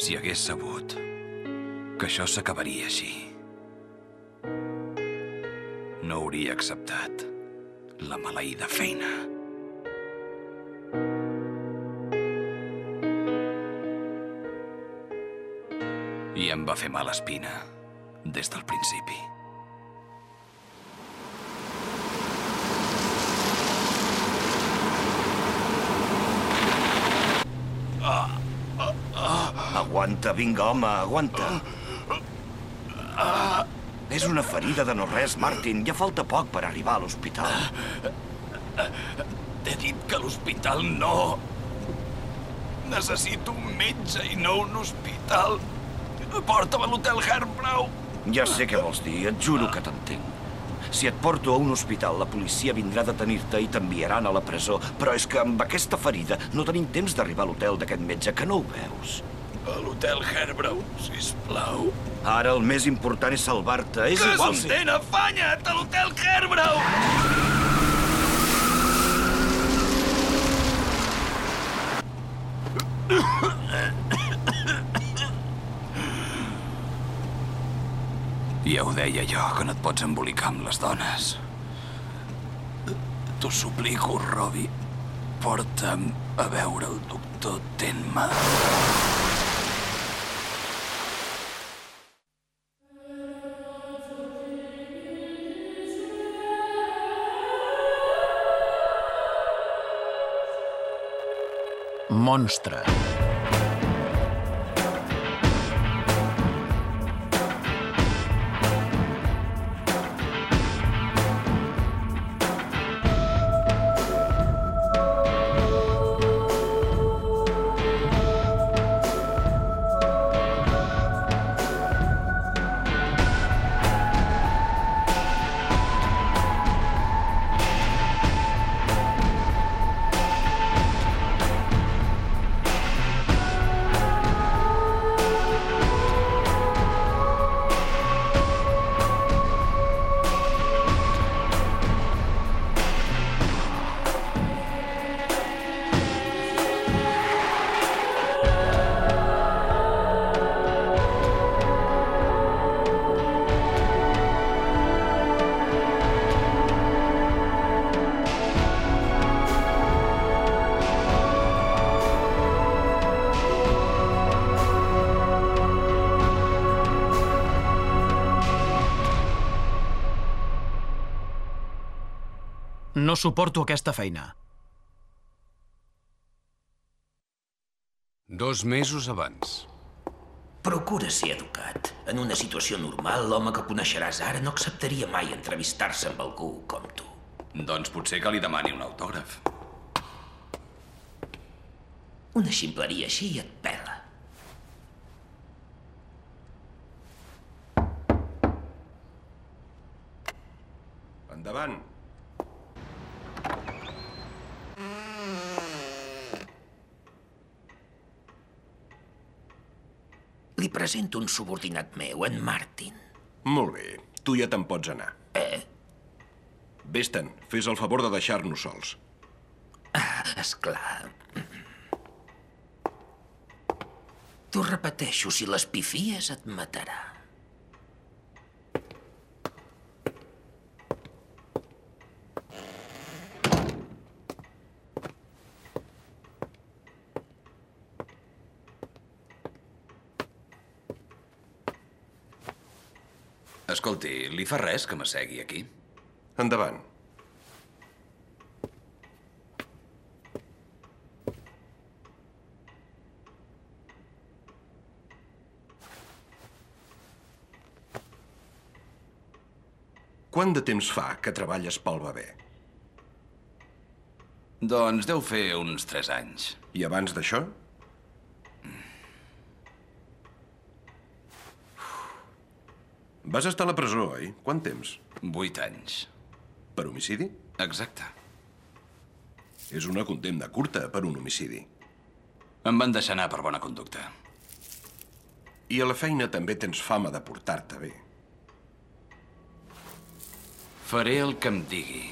Si hagués sabut que això s'acabaria així, no hauria acceptat la maleïda feina. I em va fer mala espina des del principi. Aguanta, vinga, home, aguanta. És una ferida de no res, Martin. Ja falta poc per arribar a l'hospital. T'he dit que l'hospital no. Necessito un metge i no un hospital. Porta'm a l'hotel Herbrow. Ja sé què vols dir, et juro que t'entenc. Si et porto a un hospital, la policia vindrà a detenir-te i t'enviaran a la presó. Però és que amb aquesta ferida no tenim temps d'arribar a l'hotel d'aquest metge, que no ho veus. A l'hotel Herbrow, sisplau. Ara el més important és salvar-te. És Que igual ten, afanya't a l'hotel Herbrow! Ja ho deia jo, que no et pots embolicar amb les dones. T'ho suplico, Robbie. Porta'm a veure el doctor Tenma. Monstre. No suporto aquesta feina. Dos mesos abans. Procura ser educat. En una situació normal, l'home que coneixeràs ara no acceptaria mai entrevistar-se amb algú com tu. Doncs potser que li demani un autògraf. Una ximpleria així et pela. Endavant. Li presento un subordinat meu, en Martin. Molt bé. Tu ja te'n pots anar. Eh? Vés-te'n. Fes el favor de deixar-nos sols. És clar. T'ho repeteixo, si les pifies et matarà. Escolti, li fa res que m'assegui aquí? Endavant. Quant de temps fa que treballes pel bebè? Doncs deu fer uns tres anys. I abans d'això? Vas estar a la presó, oi? Quant temps? Vuit anys. Per homicidi? Exacte. És una condemna curta per un homicidi. Em van deixar anar per bona conducta. I a la feina també tens fama de portar-te bé. Faré el que em digui.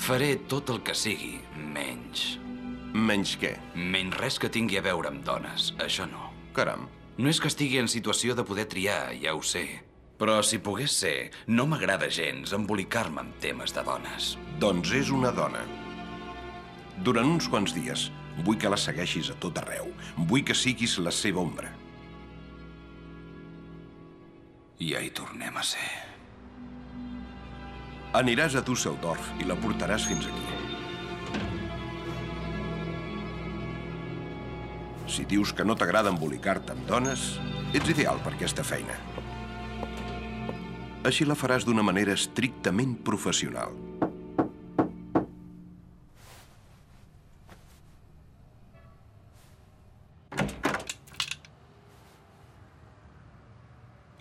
Faré tot el que sigui, menys. Menys què? Menys res que tingui a veure amb dones. Això no. Caram, No és que estigui en situació de poder triar, ja ho sé. Però si pogués ser, no m'agrada gens embolicar-me amb temes de dones. Doncs és una dona. Durant uns quants dies, vull que la segueixis a tot arreu. Vull que siguis la seva ombra. I ja hi tornem a ser. Aniràs a Düsseldorf i la portaràs fins aquí. Si dius que no t'agrada embolicar-te amb dones, ets ideal per aquesta feina. Així la faràs d'una manera estrictament professional.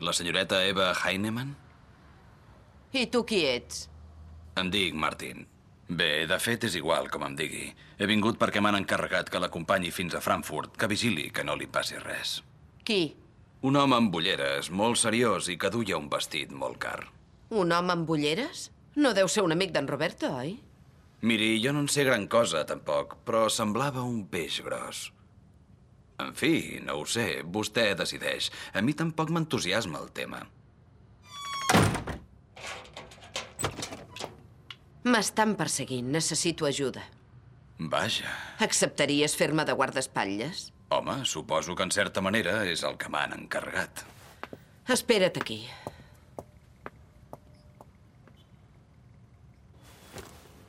La senyoreta Eva Heinemann? I tu qui ets? Em dic Martin. Bé, de fet és igual com em digui. He vingut perquè m'han encarregat que l'acompanyi fins a Frankfurt, que vigili que no li passi res. Qui? Un home amb ulleres, molt seriós i que duia un vestit molt car. Un home amb ulleres? No deu ser un amic d'en Roberto, oi? Miri, jo no en sé gran cosa, tampoc, però semblava un peix gros. En fi, no ho sé, vostè decideix. A mi tampoc m'entusiasma el tema. M'estan perseguint, necessito ajuda. Vaja. Acceptaries fer-me de guardaespatlles? Home, suposo que en certa manera és el que m'han encarregat. Espera't aquí.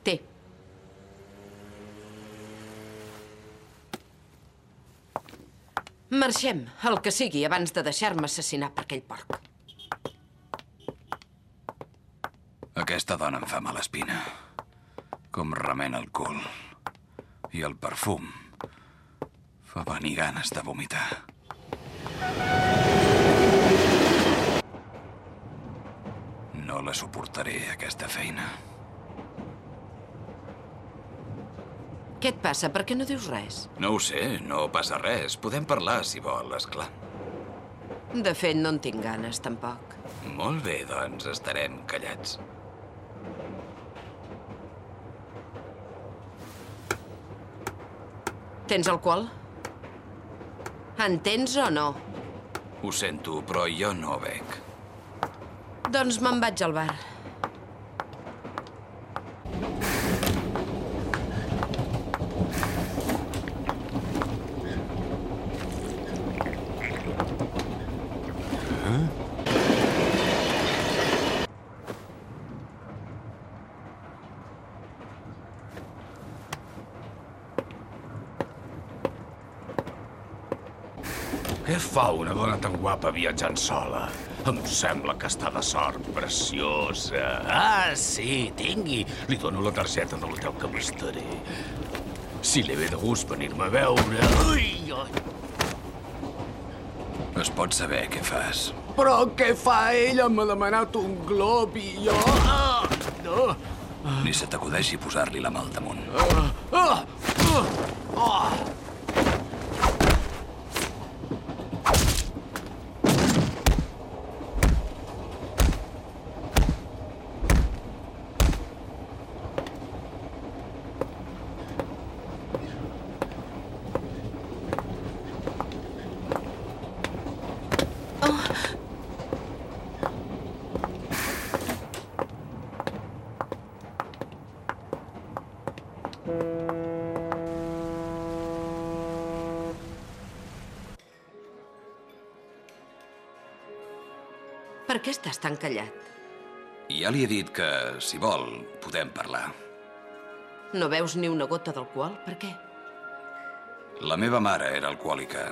Té. Marxem, el que sigui, abans de deixar-me assassinar per aquell porc. Aquesta dona em fa mala espina. Com remena el cul. I el perfum. Fa venir ganes de vomitar. No la suportaré, aquesta feina. Què et passa? Per què no dius res? No ho sé, no passa res. Podem parlar, si vol, és clar. De fet, no en tinc ganes, tampoc. Molt bé, doncs estarem callats. Tens alcohol? En tens o no? Ho sento, però jo no bec. Doncs me'n vaig al bar. Què fa una dona tan guapa viatjant sola? Em sembla que està de sort preciosa. Ah, sí, tingui. Li dono la targeta de l'hotel que m'estaré. Si li ve de gust venir-me a veure... Ui, ui. Es pot saber què fas. Però què fa ella? M'ha demanat un glob i jo... Ah, no. Ni se t'acudeixi posar-li la mà al damunt. Ah, ah, ah. Per què estàs tan callat? Ja li he dit que, si vol, podem parlar. No veus ni una gota d'alcohol? Per què? La meva mare era alcohòlica.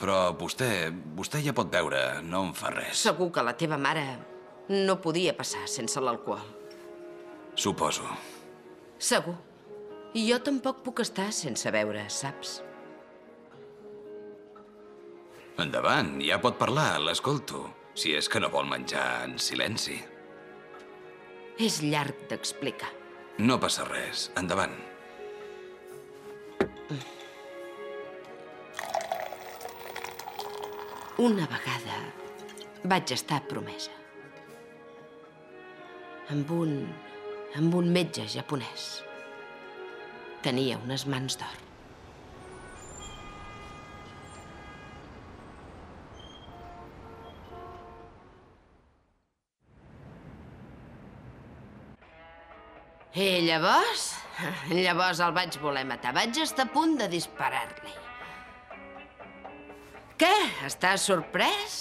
Però vostè, vostè ja pot veure, no em fa res. Segur que la teva mare no podia passar sense l'alcohol. Suposo. Segur. I jo tampoc puc estar sense beure, saps? Endavant, ja pot parlar, l'escolto. Si és que no vol menjar en silenci. És llarg d'explicar. No passa res. Endavant. Una vegada vaig estar promesa. Amb un... amb un metge japonès. Tenia unes mans d'or. I llavors? Llavors el vaig voler matar. Vaig estar a punt de disparar-li. Què? Estàs sorprès?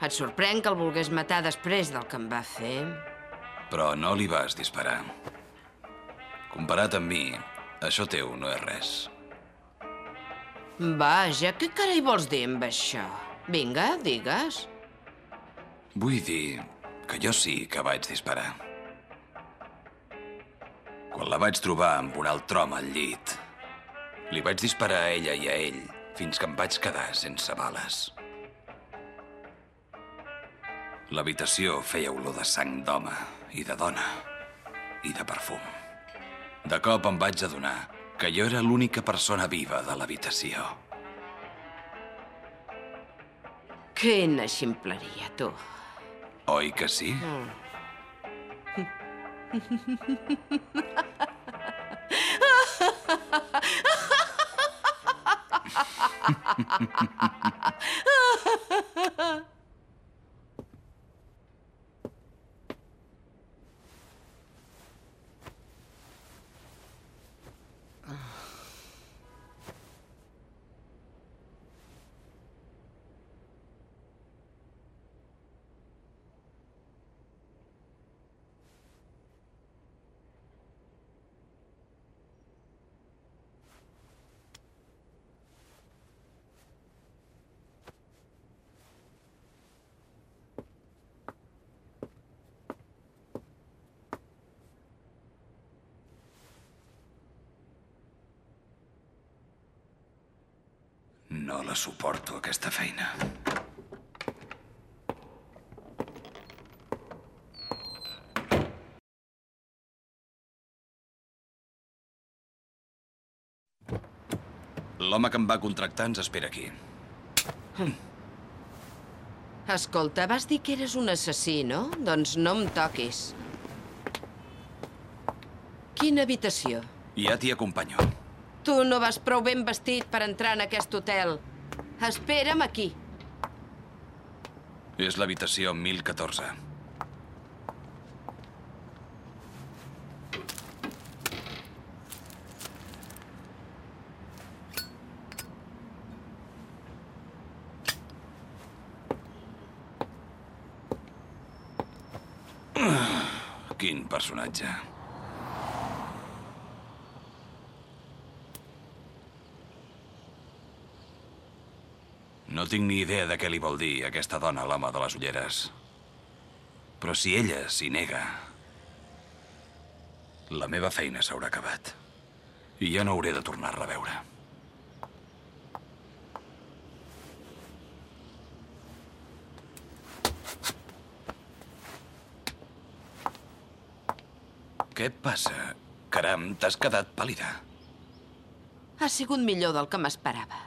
Et sorprèn que el volgués matar després del que em va fer? Però no li vas disparar. Comparat amb mi, això teu no és res. Vaja, què carai vols dir amb això? Vinga, digues. Vull dir que jo sí que vaig disparar. Quan la vaig trobar amb un altre home al llit, li vaig disparar a ella i a ell fins que em vaig quedar sense bales. L'habitació feia olor de sang d'home i de dona i de perfum. De cop em vaig adonar que jo era l'única persona viva de l'habitació. Quina ximpleria, tu. Oi que sí? No la suporto, aquesta feina. L'home que em va contractar ens espera aquí. Escolta, vas dir que eres un assassí, no? Doncs no em toquis. Quina habitació? Ja t'hi acompanyo. Tu no vas prou ben vestit per entrar en aquest hotel. Espera'm aquí. És l'habitació 1014. Quin personatge. No tinc ni idea de què li vol dir aquesta dona l'home de les ulleres. Però si ella s'hi nega, la meva feina s'haurà acabat. I ja no hauré de tornar-la a veure. Què passa? Caram, t'has quedat pàl·lida. Ha sigut millor del que m'esperava.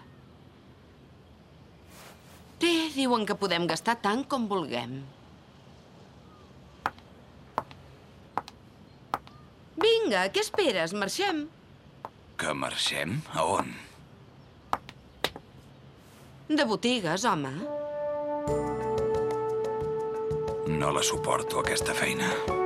Diuen que podem gastar tant com vulguem. Vinga, què esperes? Marxem. Que marxem? A on? De botigues, home. No la suporto, aquesta feina.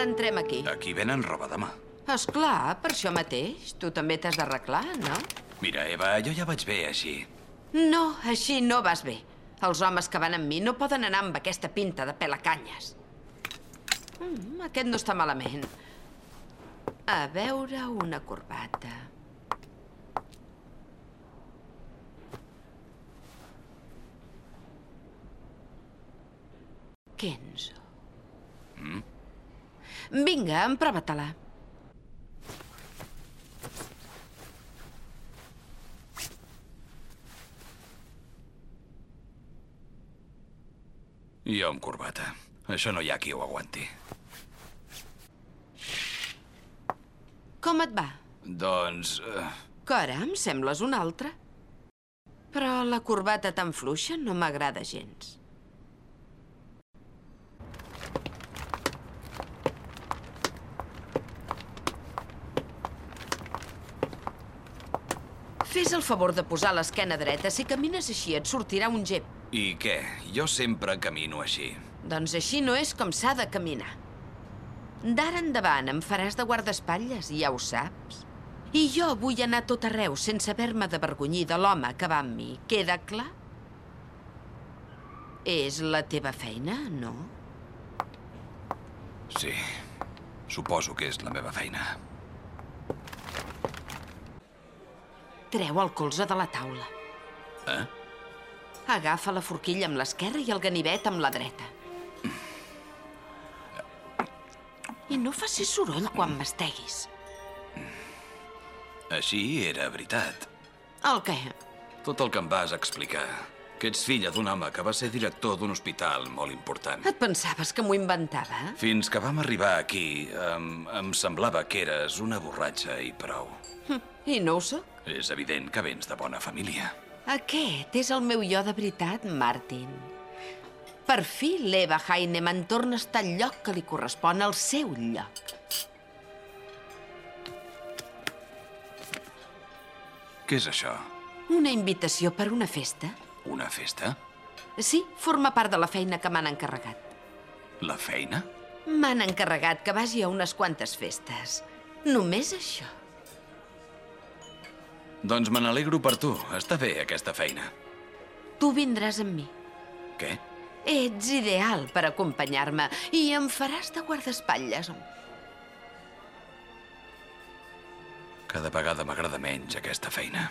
Ara entrem aquí. Aquí venen roba de mà. És clar, per això mateix. Tu també t'has d'arreglar, no? Mira, Eva, jo ja vaig bé així. No, així no vas bé. Els homes que van amb mi no poden anar amb aquesta pinta de pelacanyes. Mm, aquest no està malament. A veure una corbata. Kenzo. Vinga, emprova-te-la. Jo amb corbata. Això no hi ha qui ho aguanti. Com et va? Doncs... Eh, Caram, sembles un altre. Però la corbata tan fluixa no m'agrada gens. Fes el favor de posar l'esquena dreta. Si camines així et sortirà un gep. I què? Jo sempre camino així. Doncs així no és com s'ha de caminar. D'ara endavant em faràs de guardaespatlles, ja ho saps. I jo vull anar tot arreu sense haver-me d'avergonyir de l'home que va amb mi. Queda clar? És la teva feina, no? Sí, suposo que és la meva feina. Treu el colze de la taula. Eh? Agafa la forquilla amb l'esquerra i el ganivet amb la dreta. I no facis soroll quan masteguis. Així era veritat. El què? Tot el que em vas explicar. Que ets filla d'un home que va ser director d'un hospital molt important. Et pensaves que m'ho inventava? Fins que vam arribar aquí, em, em semblava que eres una borratxa i prou. I no ho sóc? És evident que vens de bona família. Aquest és el meu jo de veritat, Martin. Per fi l'Eva Heinemann torna a estar al lloc que li correspon al seu lloc. Què és això? Una invitació per una festa? Una festa? Sí, forma part de la feina que m'han encarregat. La feina? M'han encarregat que vagi a unes quantes festes. Només això. Doncs me n'alegro per tu. Està bé, aquesta feina. Tu vindràs amb mi. Què? Ets ideal per acompanyar-me i em faràs de guardaespatlles. Cada vegada m'agrada menys aquesta feina.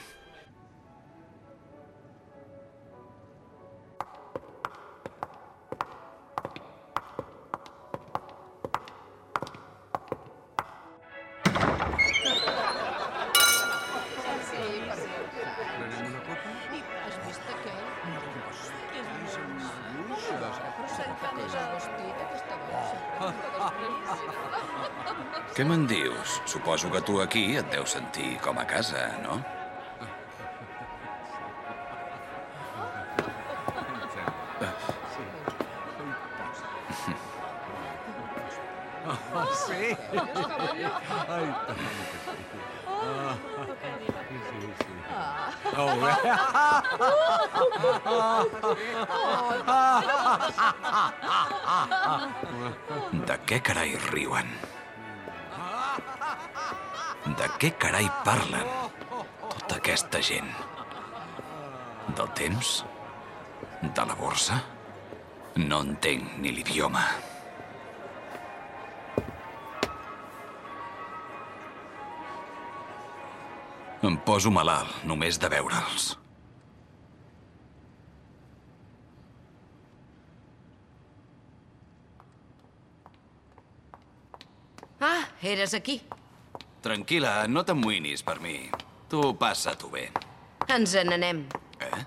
Què me'n dius? Suposo que tu aquí et deus sentir com a casa, no? De què carai riuen? De què carai parlen? Tota aquesta gent. Del temps? De la borsa? No entenc ni l'idioma. Em poso malalt només de veure'ls. Ah, eres aquí. Tranquil·la, no t'amoïnis per mi. Tu passa tu bé. Ens n'anem. Eh?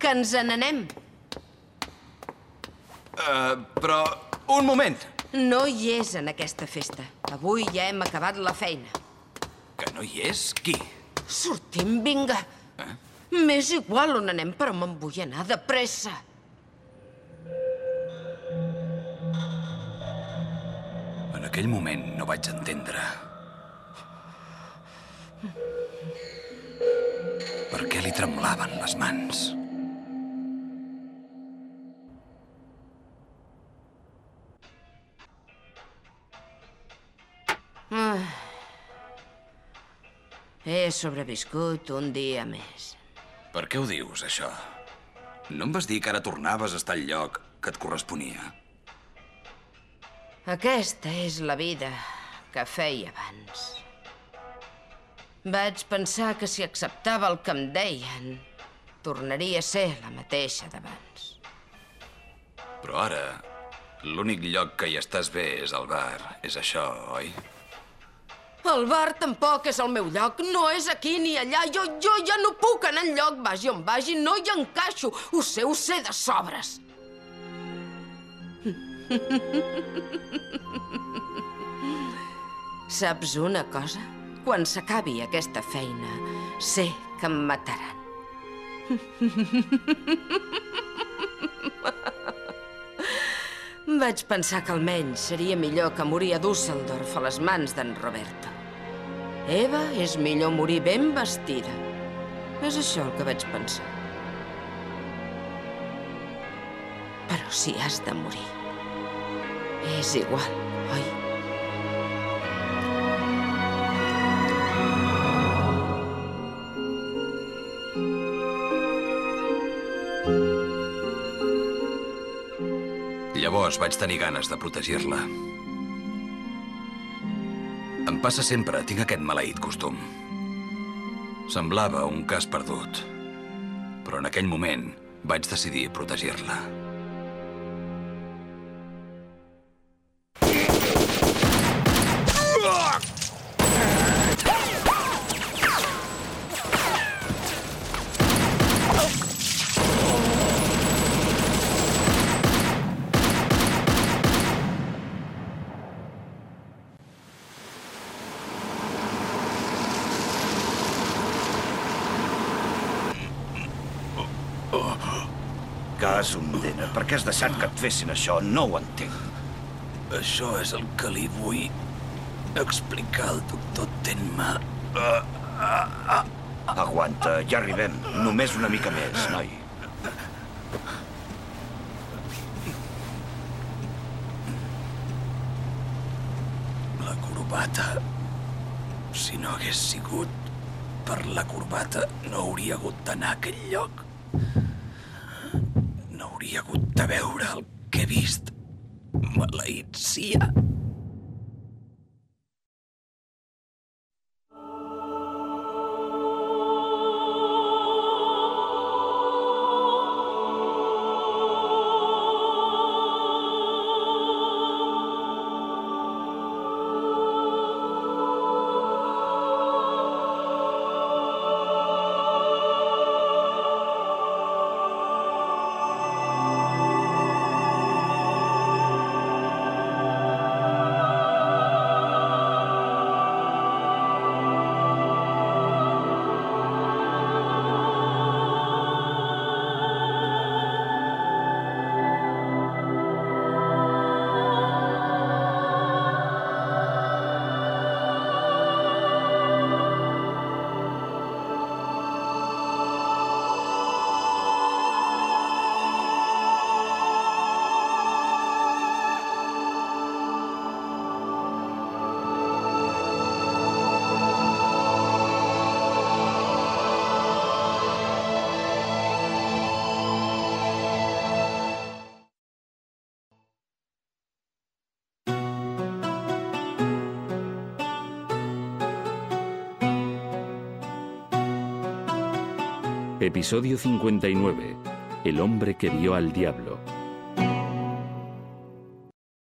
Que ens n'anem. Uh, però... Un moment! No hi és en aquesta festa. Avui ja hem acabat la feina. Que no hi és? Qui? Sortim, vinga. Eh? M'és igual on anem, però me'n vull anar de pressa. En aquell moment no vaig entendre. Per què li tremolaven les mans? He sobreviscut un dia més. Per què ho dius, això? No em vas dir que ara tornaves a estar al lloc que et corresponia? Aquesta és la vida que feia abans. Vaig pensar que si acceptava el que em deien, tornaria a ser la mateixa d'abans. Però ara L'únic lloc que hi estàs bé és el bar. És això, oi? El bar tampoc és el meu lloc. No és aquí ni allà. Jo, jo ja no puc anar enlloc. Vagi on vagi, no hi encaixo. Ho sé, ho sé de sobres. Saps una cosa? Quan s'acabi aquesta feina, sé que em mataran. Vaig pensar que almenys seria millor que morir a Düsseldorf a les mans d'en Roberto. Eva, és millor morir ben vestida. És això el que vaig pensar. Però si has de morir, és igual, oi? Llavors vaig tenir ganes de protegir-la. Passa sempre, tinc aquest maleït costum. Semblava un cas perdut, però en aquell moment vaig decidir protegir-la. Cas un nena, per què has deixat que et fessin això? No ho entenc. Això és el que li vull explicar al doctor Tenma. Aguanta, ja arribem. Només una mica més, noi. La corbata... Si no hagués sigut per la corbata, no hauria hagut d'anar a aquell lloc. De veure el que he vist. Maleït sia. Episodio 59. El hombre que vio al diablo.